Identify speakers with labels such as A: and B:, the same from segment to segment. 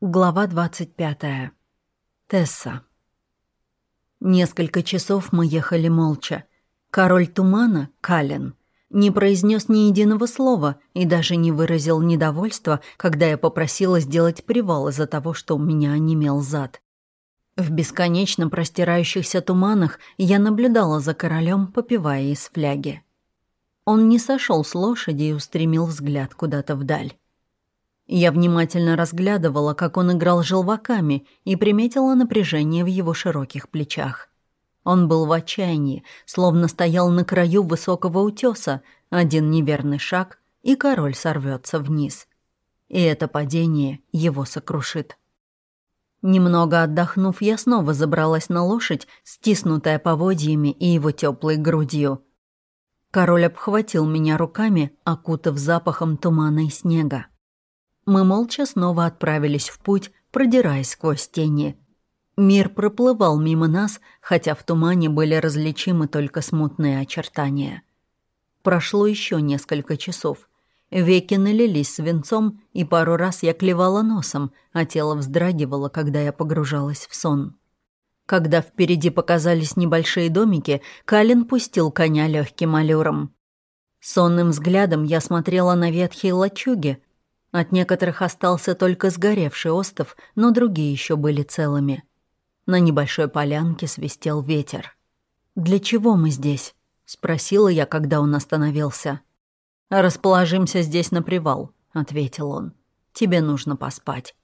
A: Глава 25. Тесса. Несколько часов мы ехали молча. Король тумана, Кален, не произнес ни единого слова и даже не выразил недовольства, когда я попросила сделать привал из-за того, что у меня онемел зад. В бесконечно простирающихся туманах я наблюдала за королем, попивая из фляги. Он не сошел с лошади и устремил взгляд куда-то вдаль. Я внимательно разглядывала, как он играл желваками, и приметила напряжение в его широких плечах. Он был в отчаянии, словно стоял на краю высокого утеса, один неверный шаг, и король сорвется вниз. И это падение его сокрушит. Немного отдохнув, я снова забралась на лошадь, стиснутая поводьями и его теплой грудью. Король обхватил меня руками, окутав запахом тумана и снега. Мы молча снова отправились в путь, продираясь сквозь тени. Мир проплывал мимо нас, хотя в тумане были различимы только смутные очертания. Прошло еще несколько часов. Веки налились свинцом, и пару раз я клевала носом, а тело вздрагивало, когда я погружалась в сон. Когда впереди показались небольшие домики, Калин пустил коня легким аллюром. Сонным взглядом я смотрела на ветхие лачуги, от некоторых остался только сгоревший остов, но другие еще были целыми. На небольшой полянке свистел ветер. «Для чего мы здесь?» — спросила я, когда он остановился. «Расположимся здесь на привал», — ответил он. «Тебе нужно поспать».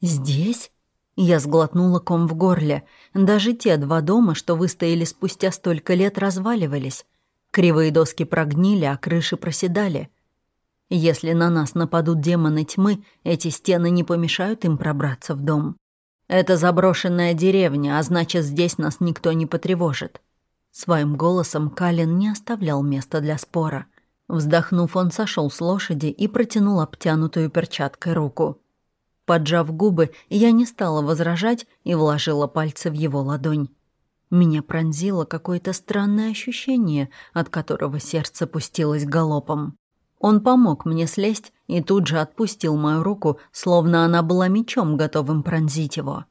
A: «Здесь?» Я сглотнула ком в горле. Даже те два дома, что выстояли спустя столько лет, разваливались. Кривые доски прогнили, а крыши проседали — если на нас нападут демоны тьмы, эти стены не помешают им пробраться в дом. Это заброшенная деревня, а значит, здесь нас никто не потревожит. Своим голосом Калин не оставлял места для спора. Вздохнув, он сошел с лошади и протянул обтянутую перчаткой руку. Поджав губы, я не стала возражать и вложила пальцы в его ладонь. Меня пронзило какое-то странное ощущение, от которого сердце пустилось галопом. Он помог мне слезть и тут же отпустил мою руку, словно она была мечом, готовым пронзить его.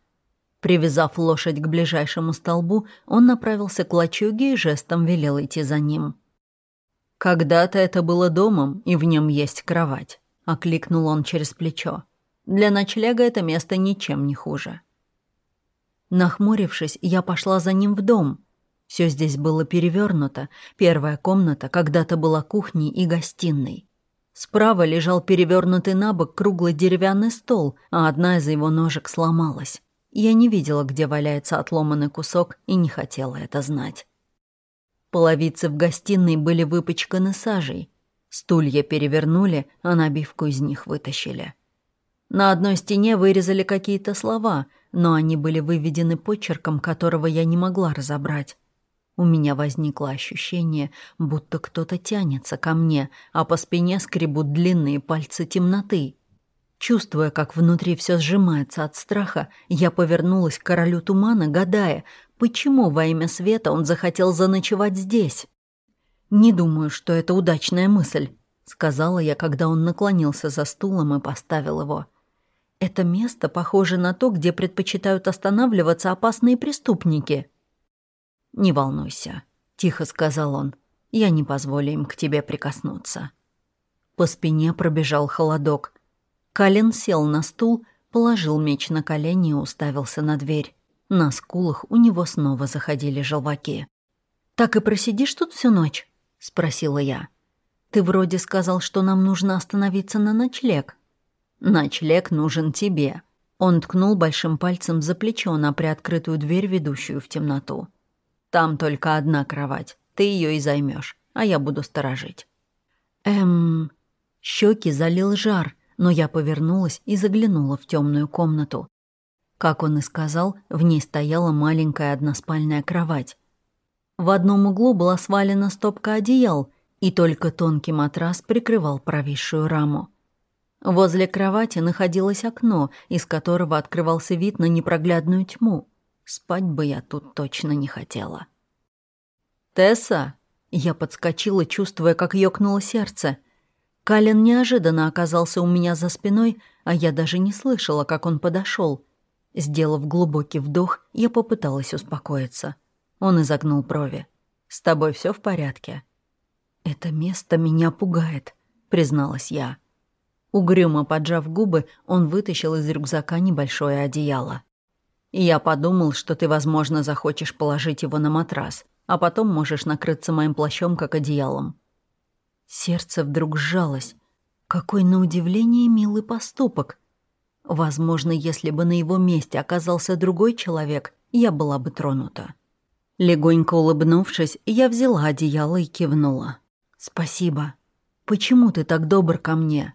A: Привязав лошадь к ближайшему столбу, он направился к лачуге и жестом велел идти за ним. «Когда-то это было домом, и в нем есть кровать», — окликнул он через плечо. «Для ночлега это место ничем не хуже». Нахмурившись, я пошла за ним в дом. Все здесь было перевернуто. Первая комната когда-то была кухней и гостиной. Справа лежал перевернутый на бок круглый деревянный стол, а одна из его ножек сломалась. Я не видела, где валяется отломанный кусок, и не хотела это знать. Половицы в гостиной были выпачканы сажей. Стулья перевернули, а набивку из них вытащили. На одной стене вырезали какие-то слова, но они были выведены почерком, которого я не могла разобрать. У меня возникло ощущение, будто кто-то тянется ко мне, а по спине скребут длинные пальцы темноты. Чувствуя, как внутри все сжимается от страха, я повернулась к королю тумана, гадая, почему во имя света он захотел заночевать здесь. «Не думаю, что это удачная мысль», — сказала я, когда он наклонился за стулом и поставил его. «Это место похоже на то, где предпочитают останавливаться опасные преступники». «Не волнуйся», — тихо сказал он. «Я не позволю им к тебе прикоснуться». По спине пробежал холодок. Калин сел на стул, положил меч на колени и уставился на дверь. На скулах у него снова заходили желваки. «Так и просидишь тут всю ночь?» — спросила я. «Ты вроде сказал, что нам нужно остановиться на ночлег». «Ночлег нужен тебе». Он ткнул большим пальцем за плечо на приоткрытую дверь, ведущую в темноту. Там только одна кровать. Ты ее и займешь, а я буду сторожить». «Эм...» Щеки залил жар, но я повернулась и заглянула в темную комнату. Как он и сказал, в ней стояла маленькая односпальная кровать. В одном углу была свалена стопка одеял, и только тонкий матрас прикрывал провисшую раму. Возле кровати находилось окно, из которого открывался вид на непроглядную тьму. Спать бы я тут точно не хотела. «Тесса!» Я подскочила, чувствуя, как ёкнуло сердце. Кален неожиданно оказался у меня за спиной, а я даже не слышала, как он подошел. Сделав глубокий вдох, я попыталась успокоиться. Он изогнул брови. «С тобой все в порядке?» «Это место меня пугает», — призналась я. Угрюмо поджав губы, он вытащил из рюкзака небольшое одеяло. «Я подумал, что ты, возможно, захочешь положить его на матрас, а потом можешь накрыться моим плащом, как одеялом». Сердце вдруг сжалось. Какой, на удивление, милый поступок. Возможно, если бы на его месте оказался другой человек, я была бы тронута. Легонько улыбнувшись, я взяла одеяло и кивнула. «Спасибо. Почему ты так добр ко мне?»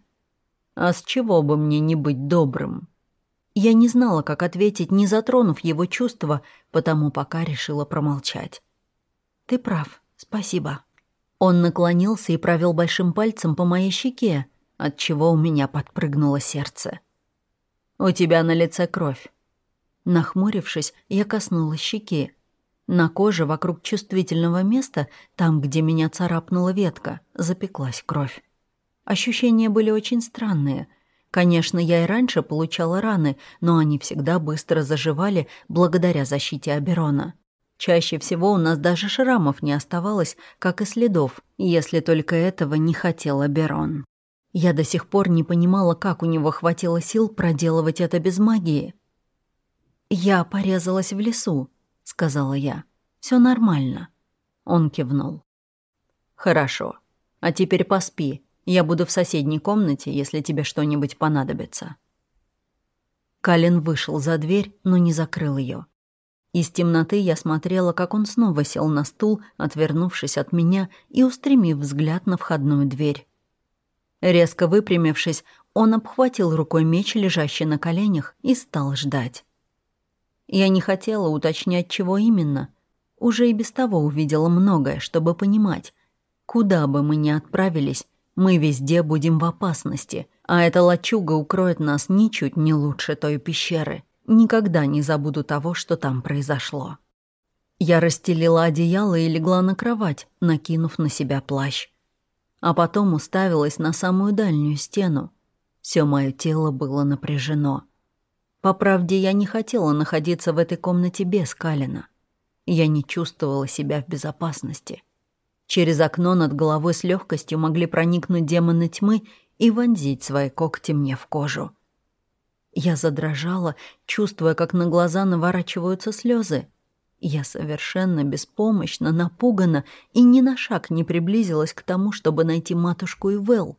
A: «А с чего бы мне не быть добрым?» Я не знала, как ответить, не затронув его чувства, потому пока решила промолчать. «Ты прав. Спасибо». Он наклонился и провел большим пальцем по моей щеке, от чего у меня подпрыгнуло сердце. «У тебя на лице кровь». Нахмурившись, я коснулась щеки. На коже вокруг чувствительного места, там, где меня царапнула ветка, запеклась кровь. Ощущения были очень странные. Конечно, я и раньше получала раны, но они всегда быстро заживали благодаря защите Аберона. Чаще всего у нас даже шрамов не оставалось, как и следов, если только этого не хотел Аберон. Я до сих пор не понимала, как у него хватило сил проделывать это без магии. «Я порезалась в лесу», — сказала я. Все нормально». Он кивнул. «Хорошо. А теперь поспи. Я буду в соседней комнате, если тебе что-нибудь понадобится». Калин вышел за дверь, но не закрыл ее. Из темноты я смотрела, как он снова сел на стул, отвернувшись от меня и устремив взгляд на входную дверь. Резко выпрямившись, он обхватил рукой меч, лежащий на коленях, и стал ждать. Я не хотела уточнять, чего именно. Уже и без того увидела многое, чтобы понимать. Куда бы мы ни отправились, мы везде будем в опасности, а эта лачуга укроет нас ничуть не лучше той пещеры. Никогда не забуду того, что там произошло. Я расстелила одеяло и легла на кровать, накинув на себя плащ. А потом уставилась на самую дальнюю стену. Все мое тело было напряжено. По правде, я не хотела находиться в этой комнате без Калина. Я не чувствовала себя в безопасности. Через окно над головой с легкостью могли проникнуть демоны тьмы и вонзить свои когти мне в кожу. Я задрожала, чувствуя, как на глаза наворачиваются слезы. Я совершенно беспомощна, напугана и ни на шаг не приблизилась к тому, чтобы найти матушку и Вэл.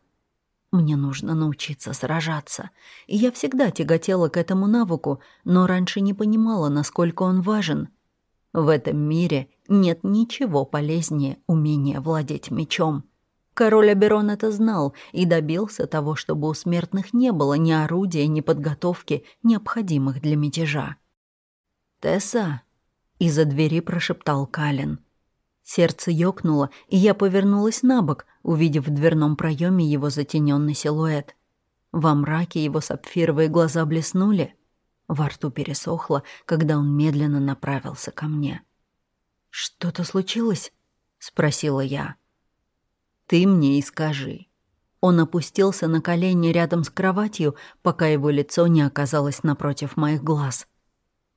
A: Мне нужно научиться сражаться. И я всегда тяготела к этому навыку, но раньше не понимала, насколько он важен. В этом мире нет ничего полезнее умения владеть мечом. Король Аберон это знал и добился того, чтобы у смертных не было ни орудия, ни подготовки, необходимых для мятежа. «Тесса!» — из-за двери прошептал Калин. Сердце ёкнуло, и я повернулась на бок, увидев в дверном проеме его затененный силуэт. Во мраке его сапфировые глаза блеснули. Во рту пересохло, когда он медленно направился ко мне. «Что-то случилось?» — спросила я. Ты мне и скажи». Он опустился на колени рядом с кроватью, пока его лицо не оказалось напротив моих глаз.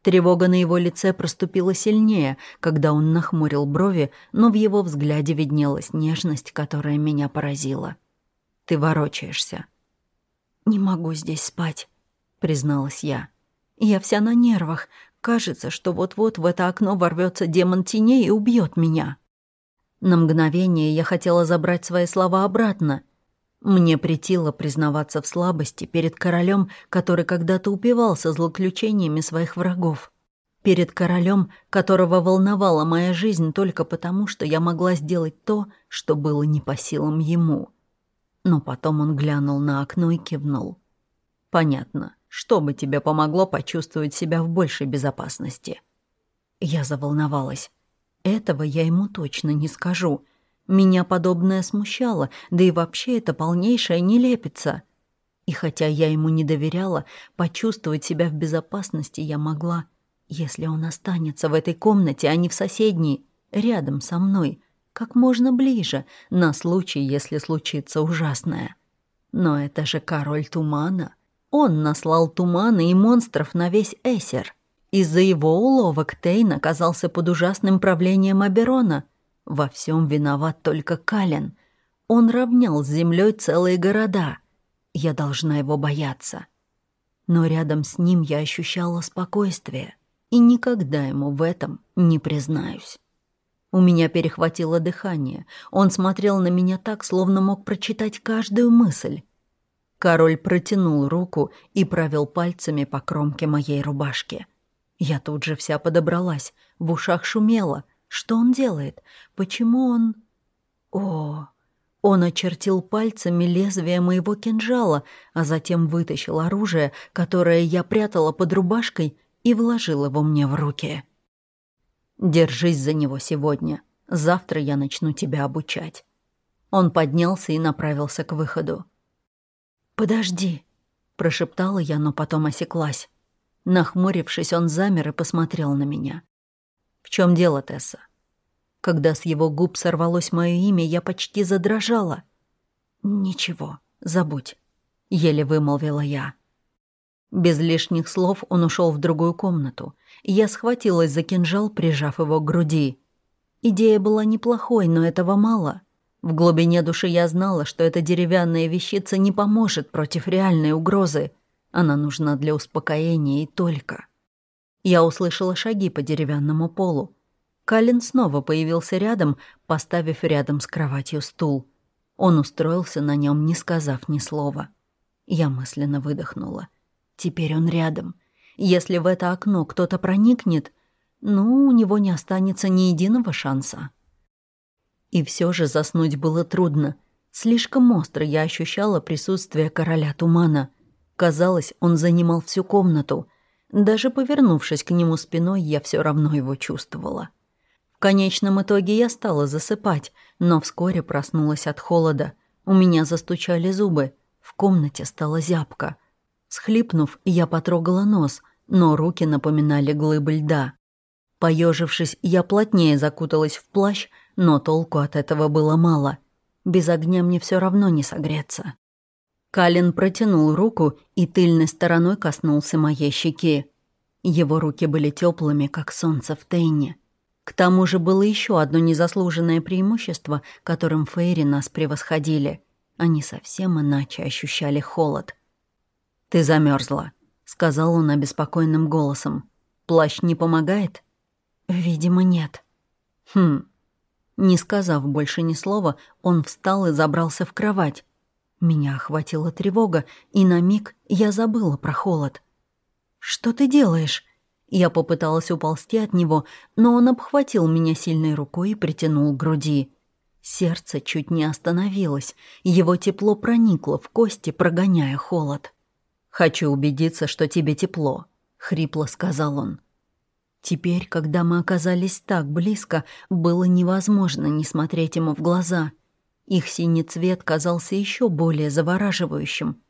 A: Тревога на его лице проступила сильнее, когда он нахмурил брови, но в его взгляде виднелась нежность, которая меня поразила. «Ты ворочаешься». «Не могу здесь спать», — призналась я. «Я вся на нервах. Кажется, что вот-вот в это окно ворвется демон теней и убьет меня». На мгновение я хотела забрать свои слова обратно. Мне претило признаваться в слабости перед королем, который когда-то упивался злоключениями своих врагов. Перед королем, которого волновала моя жизнь только потому, что я могла сделать то, что было не по силам ему. Но потом он глянул на окно и кивнул. «Понятно. Что бы тебе помогло почувствовать себя в большей безопасности?» Я заволновалась. Этого я ему точно не скажу. Меня подобное смущало, да и вообще это полнейшая нелепица. И хотя я ему не доверяла, почувствовать себя в безопасности я могла, если он останется в этой комнате, а не в соседней, рядом со мной, как можно ближе, на случай, если случится ужасное. Но это же король тумана. Он наслал туманы и монстров на весь Эсер. Из-за его уловок Тейн оказался под ужасным правлением Аберона. Во всем виноват только Кален. Он равнял с землей целые города. Я должна его бояться. Но рядом с ним я ощущала спокойствие и никогда ему в этом не признаюсь. У меня перехватило дыхание. Он смотрел на меня так, словно мог прочитать каждую мысль. Король протянул руку и провел пальцами по кромке моей рубашки. Я тут же вся подобралась, в ушах шумело. Что он делает? Почему он... О, он очертил пальцами лезвие моего кинжала, а затем вытащил оружие, которое я прятала под рубашкой, и вложил его мне в руки. «Держись за него сегодня. Завтра я начну тебя обучать». Он поднялся и направился к выходу. «Подожди», — прошептала я, но потом осеклась. Нахмурившись, он замер и посмотрел на меня. «В чем дело, Тесса?» Когда с его губ сорвалось мое имя, я почти задрожала. «Ничего, забудь», — еле вымолвила я. Без лишних слов он ушел в другую комнату, и я схватилась за кинжал, прижав его к груди. Идея была неплохой, но этого мало. В глубине души я знала, что эта деревянная вещица не поможет против реальной угрозы. Она нужна для успокоения и только. Я услышала шаги по деревянному полу. Калин снова появился рядом, поставив рядом с кроватью стул. Он устроился на нем, не сказав ни слова. Я мысленно выдохнула. Теперь он рядом. Если в это окно кто-то проникнет, ну, у него не останется ни единого шанса. И все же заснуть было трудно. Слишком остро я ощущала присутствие короля тумана. Казалось, он занимал всю комнату. Даже повернувшись к нему спиной, я все равно его чувствовала. В конечном итоге я стала засыпать, но вскоре проснулась от холода. У меня застучали зубы. В комнате стало зябко. Схлипнув, я потрогала нос, но руки напоминали глыбы льда. Поежившись, я плотнее закуталась в плащ, но толку от этого было мало. Без огня мне все равно не согреться. Калин протянул руку и тыльной стороной коснулся моей щеки. Его руки были теплыми, как солнце в Тейне. К тому же было еще одно незаслуженное преимущество, которым Фейри нас превосходили. Они совсем иначе ощущали холод. «Ты замерзла, сказал он обеспокоенным голосом. «Плащ не помогает?» «Видимо, нет». «Хм». Не сказав больше ни слова, он встал и забрался в кровать. Меня охватила тревога, и на миг я забыла про холод. «Что ты делаешь?» Я попыталась уползти от него, но он обхватил меня сильной рукой и притянул к груди. Сердце чуть не остановилось, его тепло проникло в кости, прогоняя холод. «Хочу убедиться, что тебе тепло», — хрипло сказал он. Теперь, когда мы оказались так близко, было невозможно не смотреть ему в глаза. Их синий цвет казался еще более завораживающим.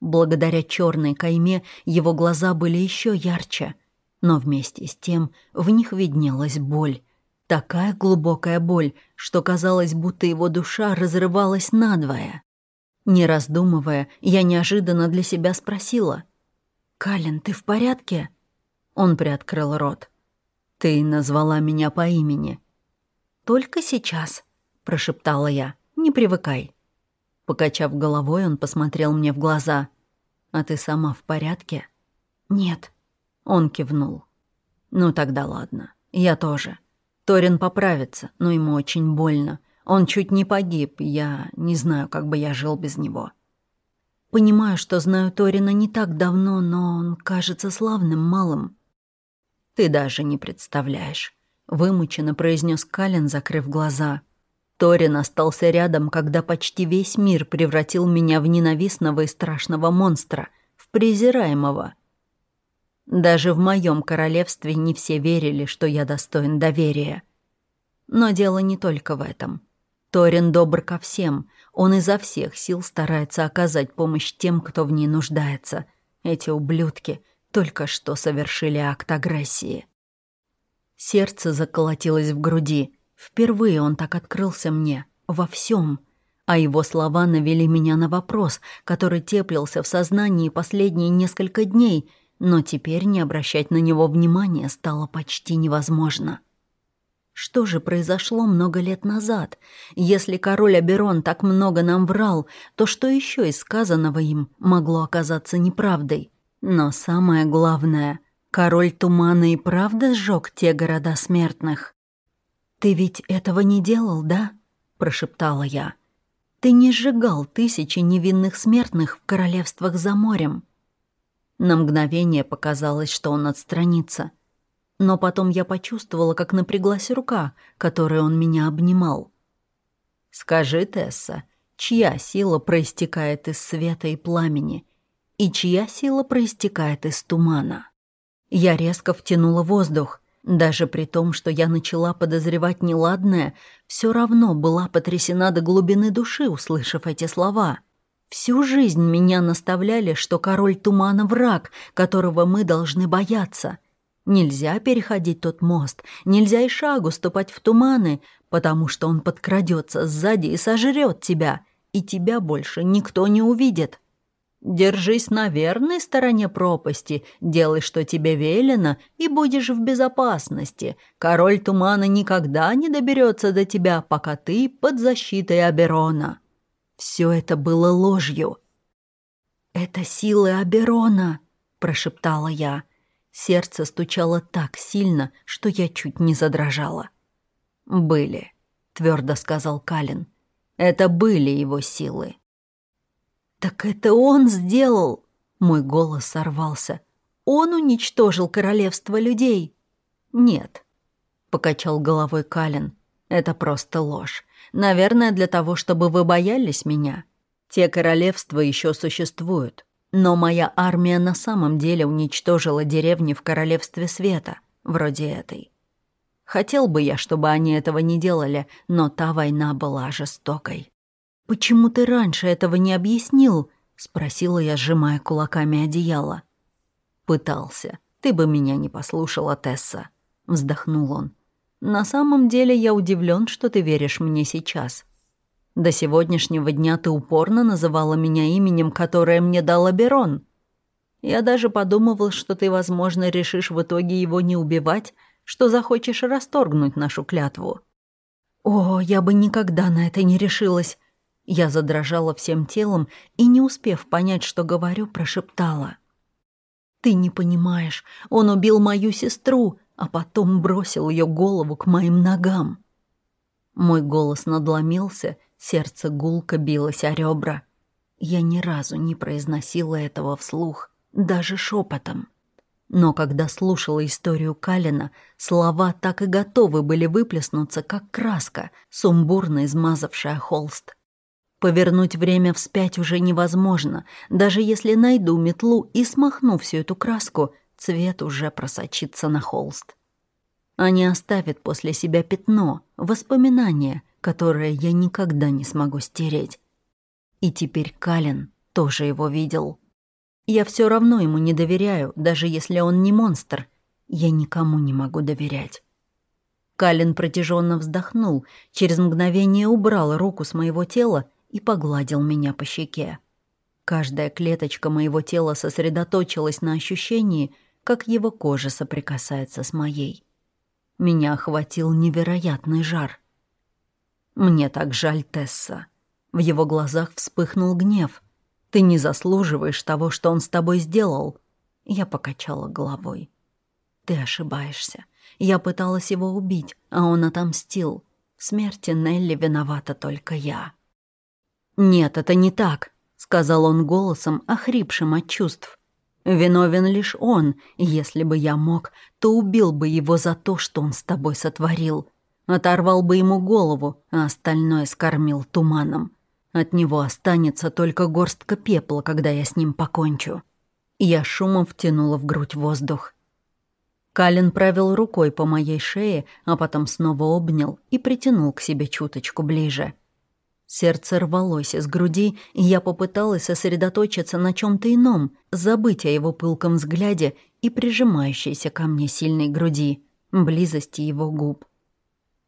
A: Благодаря черной кайме его глаза были еще ярче, но вместе с тем в них виднелась боль. Такая глубокая боль, что казалось, будто его душа разрывалась надвое. Не раздумывая, я неожиданно для себя спросила. «Калин, ты в порядке?» Он приоткрыл рот. «Ты назвала меня по имени». «Только сейчас», — прошептала я. «Не привыкай». Покачав головой, он посмотрел мне в глаза. «А ты сама в порядке?» «Нет». Он кивнул. «Ну тогда ладно. Я тоже. Торин поправится, но ему очень больно. Он чуть не погиб, я не знаю, как бы я жил без него. Понимаю, что знаю Торина не так давно, но он кажется славным малым. Ты даже не представляешь, вымученно произнес Калин, закрыв глаза. Торин остался рядом, когда почти весь мир превратил меня в ненавистного и страшного монстра, в презираемого. Даже в моем королевстве не все верили, что я достоин доверия. Но дело не только в этом. Торин добр ко всем. Он изо всех сил старается оказать помощь тем, кто в ней нуждается. Эти ублюдки только что совершили акт агрессии. Сердце заколотилось в груди. Впервые он так открылся мне. Во всем. А его слова навели меня на вопрос, который теплился в сознании последние несколько дней, но теперь не обращать на него внимания стало почти невозможно. Что же произошло много лет назад? Если король Аберон так много нам врал, то что еще из сказанного им могло оказаться неправдой? Но самое главное, король Тумана и правда сжег те города смертных. «Ты ведь этого не делал, да?» – прошептала я. «Ты не сжигал тысячи невинных смертных в королевствах за морем». На мгновение показалось, что он отстранится – но потом я почувствовала, как напряглась рука, которой он меня обнимал. «Скажи, Тесса, чья сила проистекает из света и пламени, и чья сила проистекает из тумана?» Я резко втянула воздух. Даже при том, что я начала подозревать неладное, все равно была потрясена до глубины души, услышав эти слова. Всю жизнь меня наставляли, что король тумана — враг, которого мы должны бояться — Нельзя переходить тот мост, нельзя и шагу ступать в туманы, потому что он подкрадется сзади и сожрет тебя, и тебя больше никто не увидит. Держись на верной стороне пропасти, делай, что тебе велено, и будешь в безопасности. Король тумана никогда не доберется до тебя, пока ты под защитой Аберона. Все это было ложью. «Это силы Аберона», — прошептала я. Сердце стучало так сильно, что я чуть не задрожала. «Были», — твердо сказал Калин. «Это были его силы». «Так это он сделал!» Мой голос сорвался. «Он уничтожил королевство людей!» «Нет», — покачал головой Калин. «Это просто ложь. Наверное, для того, чтобы вы боялись меня. Те королевства еще существуют. Но моя армия на самом деле уничтожила деревни в Королевстве Света, вроде этой. Хотел бы я, чтобы они этого не делали, но та война была жестокой. «Почему ты раньше этого не объяснил?» — спросила я, сжимая кулаками одеяло. «Пытался. Ты бы меня не послушала, Тесса», — вздохнул он. «На самом деле я удивлен, что ты веришь мне сейчас. До сегодняшнего дня ты упорно называла меня именем, которое мне дал Аберон. Я даже подумывал, что ты, возможно, решишь в итоге его не убивать, что захочешь расторгнуть нашу клятву. О, я бы никогда на это не решилась. Я задрожала всем телом и, не успев понять, что говорю, прошептала. «Ты не понимаешь, он убил мою сестру, а потом бросил ее голову к моим ногам». Мой голос надломился, Сердце гулко билось о ребра. Я ни разу не произносила этого вслух, даже шепотом. Но когда слушала историю Калина, слова так и готовы были выплеснуться, как краска, сумбурно измазавшая холст. Повернуть время вспять уже невозможно, даже если найду метлу и смахну всю эту краску, цвет уже просочится на холст. Они оставят после себя пятно, воспоминания — которое я никогда не смогу стереть. И теперь Калин тоже его видел. Я все равно ему не доверяю, даже если он не монстр. Я никому не могу доверять. Калин протяженно вздохнул, через мгновение убрал руку с моего тела и погладил меня по щеке. Каждая клеточка моего тела сосредоточилась на ощущении, как его кожа соприкасается с моей. Меня охватил невероятный жар. «Мне так жаль, Тесса». В его глазах вспыхнул гнев. «Ты не заслуживаешь того, что он с тобой сделал». Я покачала головой. «Ты ошибаешься. Я пыталась его убить, а он отомстил. В смерти Нелли виновата только я». «Нет, это не так», — сказал он голосом, охрипшим от чувств. «Виновен лишь он. Если бы я мог, то убил бы его за то, что он с тобой сотворил. Оторвал бы ему голову, а остальное скормил туманом. От него останется только горстка пепла, когда я с ним покончу. Я шумом втянула в грудь воздух. Калин провел рукой по моей шее, а потом снова обнял и притянул к себе чуточку ближе. Сердце рвалось из груди, и я попыталась сосредоточиться на чем то ином, забыть о его пылком взгляде и прижимающейся ко мне сильной груди, близости его губ.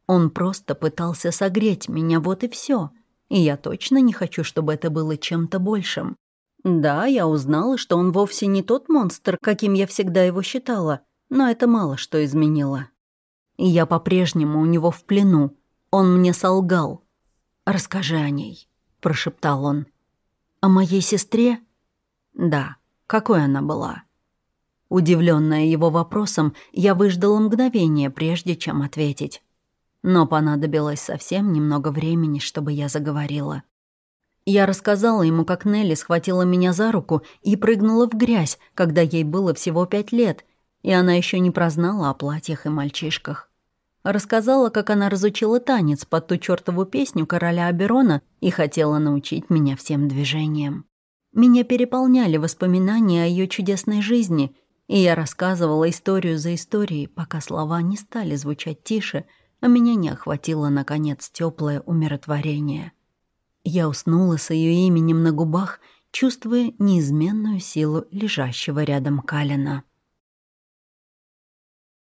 A: Он просто пытался согреть меня, вот и все. И я точно не хочу, чтобы это было чем-то большим. Да, я узнала, что он вовсе не тот монстр, каким я всегда его считала, но это мало что изменило. И я по-прежнему у него в плену. Он мне солгал. «Расскажи о ней», — прошептал он. «О моей сестре?» «Да. Какой она была?» Удивленная его вопросом, я выждала мгновение, прежде чем ответить. Но понадобилось совсем немного времени, чтобы я заговорила. Я рассказала ему, как Нелли схватила меня за руку и прыгнула в грязь, когда ей было всего пять лет, и она еще не прознала о платьях и мальчишках. Рассказала, как она разучила танец под ту чертову песню короля Аберона и хотела научить меня всем движениям. Меня переполняли воспоминания о ее чудесной жизни, и я рассказывала историю за историей, пока слова не стали звучать тише, а меня не охватило, наконец, теплое умиротворение. Я уснула с ее именем на губах, чувствуя неизменную силу лежащего рядом Калина.